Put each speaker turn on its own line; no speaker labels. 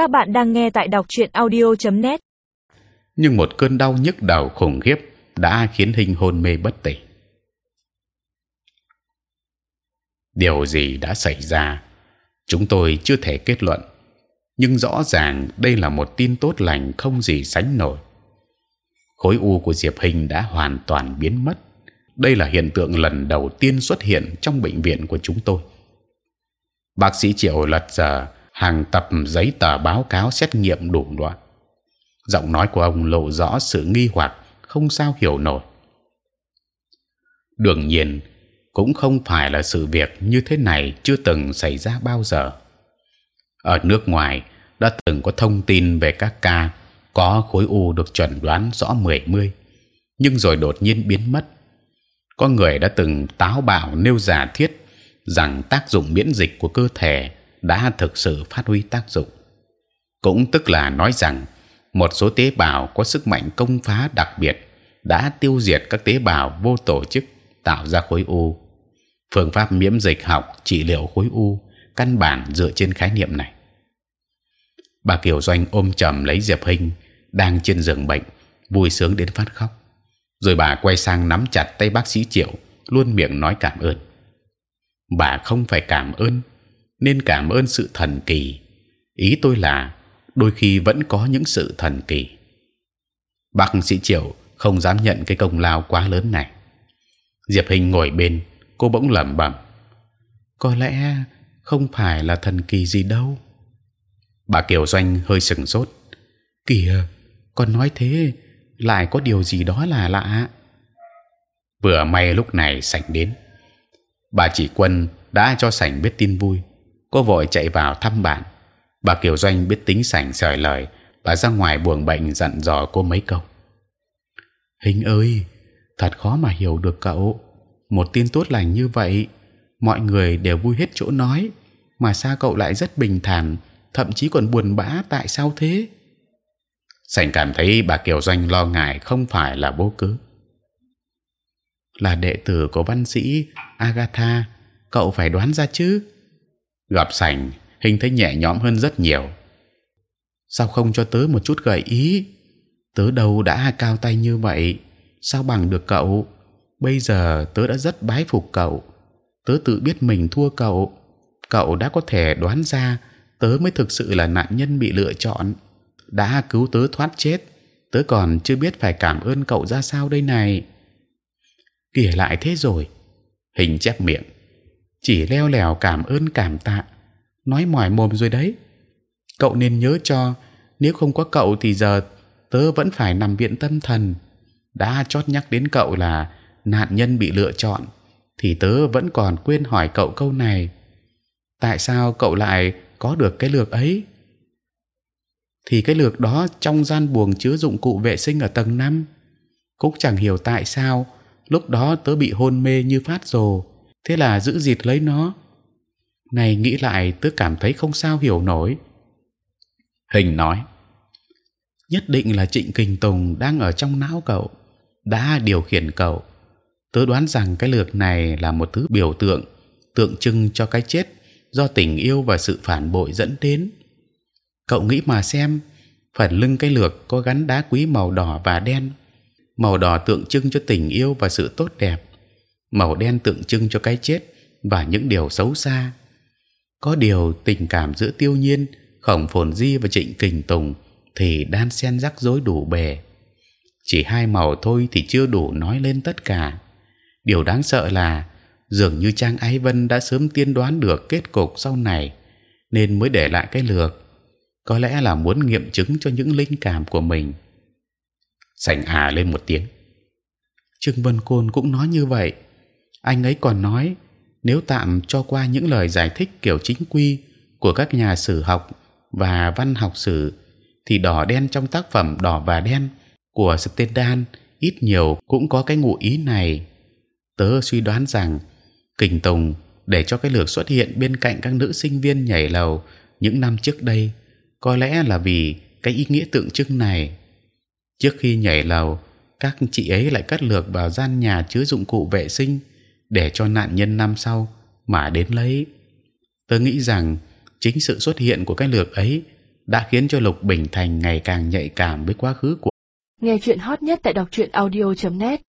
Các bạn đang nghe tại đọc truyện audio.net.
Nhưng một cơn đau nhức đầu khủng khiếp đã khiến Hình hôn mê bất tỉnh. Điều gì đã xảy ra, chúng tôi chưa thể kết luận, nhưng rõ ràng đây là một tin tốt lành không gì sánh nổi. Khối u của Diệp Hình đã hoàn toàn biến mất. Đây là hiện tượng lần đầu tiên xuất hiện trong bệnh viện của chúng tôi. Bác sĩ Triệu lật giờ hàng tập giấy tờ báo cáo xét nghiệm đủ loại. Giọng nói của ông lộ rõ sự nghi hoặc, không sao hiểu nổi. Đương nhiên, cũng không phải là sự việc như thế này chưa từng xảy ra bao giờ. Ở nước ngoài đã từng có thông tin về các ca có khối u được chẩn đoán rõ mười mươi, nhưng rồi đột nhiên biến mất. Có người đã từng táo bạo nêu giả thiết rằng tác dụng miễn dịch của cơ thể đã thực sự phát huy tác dụng. Cũng tức là nói rằng một số tế bào có sức mạnh công phá đặc biệt đã tiêu diệt các tế bào vô tổ chức tạo ra khối u. Phương pháp miễn dịch học trị liệu khối u căn bản dựa trên khái niệm này. Bà Kiều Doanh ôm chầm lấy Diệp Hinh đang trên giường bệnh, vui sướng đến phát khóc. Rồi bà quay sang nắm chặt tay bác sĩ Triệu, luôn miệng nói cảm ơn. Bà không phải cảm ơn, nên cảm ơn sự thần kỳ. Ý tôi là đôi khi vẫn có những sự thần kỳ. Bác sĩ Triệu không dám nhận cái công lao quá lớn này. Diệp Hình ngồi bên, cô bỗng lẩm bẩm: có lẽ không phải là thần kỳ gì đâu. Bà Kiều Doanh hơi sừng sốt. Kìa, con nói thế lại có điều gì đó là lạ. Vừa may lúc này sảnh đến, bà chỉ quân đã cho sảnh biết tin vui. Cô vội chạy vào thăm bạn. Bà Kiều Doanh biết tính sảnh sỏi lời, bà ra ngoài buồng bệnh dặn dò cô mấy câu. Hình ơi, thật khó mà hiểu được cậu. Một tin tốt lành như vậy, mọi người đều vui hết chỗ nói, mà sao cậu lại rất bình thản, thậm chí còn buồn bã tại sao thế? Sành cảm thấy bà Kiều Doanh lo ngại không phải là vô cớ. Là đệ tử của văn sĩ Agatha, cậu phải đoán ra chứ? Gặp Sành, hình thấy nhẹ nhõm hơn rất nhiều. Sao không cho tớ một chút gợi ý? Tớ đâu đã cao tay như vậy, sao bằng được cậu? Bây giờ tớ đã rất bái phục cậu. Tớ tự biết mình thua cậu. Cậu đã có thể đoán ra tớ mới thực sự là nạn nhân bị lựa chọn đã cứu tớ thoát chết tớ còn chưa biết phải cảm ơn cậu ra sao đây này kể lại thế rồi hình chép miệng chỉ leo lèo cảm ơn cảm tạ. Nói mỏi mồm rồi đấy. Cậu nên nhớ cho, nếu không có cậu thì giờ tớ vẫn phải nằm viện tâm thần. Đã chót nhắc đến cậu là nạn nhân bị lựa chọn, thì tớ vẫn còn quên hỏi cậu câu này. Tại sao cậu lại có được cái lược ấy? Thì cái lược đó trong gian buồng chứa dụng cụ vệ sinh ở tầng 5 cũng chẳng hiểu tại sao, lúc đó tớ bị hôn mê như phát rồ thế là giữ dịt lấy nó. Này nghĩ lại tớ cảm thấy không sao hiểu nổi. Hình nói, nhất định là trịnh kình tùng đang ở trong não cậu, đã điều khiển cậu. Tớ đoán rằng cái lược này là một thứ biểu tượng tượng trưng cho cái chết do tình yêu và sự phản bội dẫn đến. Cậu nghĩ mà xem, phần lưng cái lược có gắn đá quý màu đỏ và đen, màu đỏ tượng trưng cho tình yêu và sự tốt đẹp màu đen tượng trưng cho cái chết và những điều xấu xa có điều tình cảm giữa tiêu nhiên, khổng phồn di và trịnh kình tùng thì đan xen rắc rối đủ bề chỉ hai màu thôi thì chưa đủ nói lên tất cả điều đáng sợ là dường như trang ái vân đã sớm tiên đoán được kết cục sau này, nên mới để lại cái lược có lẽ là muốn nghiệm chứng cho những linh cảm của mình. Sành à lên một tiếng. Trương Vân Côn cũng nói như vậy. Anh ấy còn nói nếu tạm cho qua những lời giải thích kiểu chính quy của các nhà sử học và văn học sử, thì đỏ đen trong tác phẩm đỏ và đen của Stendhal ít nhiều cũng có cái ngụ ý này. Tớ suy đoán rằng Kình Tùng để cho cái lược xuất hiện bên cạnh các nữ sinh viên nhảy lầu những năm trước đây có lẽ là vì cái ý nghĩa tượng trưng này. Trước khi nhảy lầu, các chị ấy lại cắt lược vào gian nhà chứa dụng cụ vệ sinh để cho nạn nhân năm sau mà đến lấy. Tớ nghĩ rằng chính sự xuất hiện của cái lược ấy đã khiến cho Lục Bình Thành ngày càng nhạy cảm với quá khứ của.
Nghe chuyện hot nhất tại đọc truyện audio.net